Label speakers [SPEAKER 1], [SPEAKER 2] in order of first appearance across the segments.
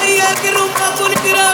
[SPEAKER 1] mía que rumba con el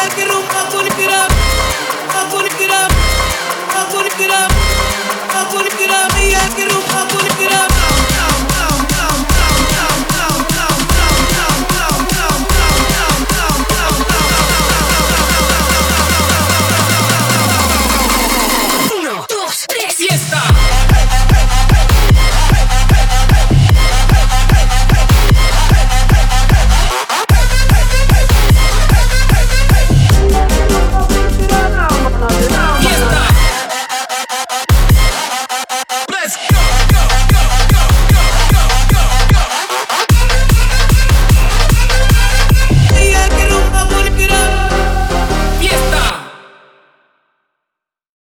[SPEAKER 1] I'm twenty feet up. I'm twenty feet up. I'm twenty feet up. I'm twenty get up.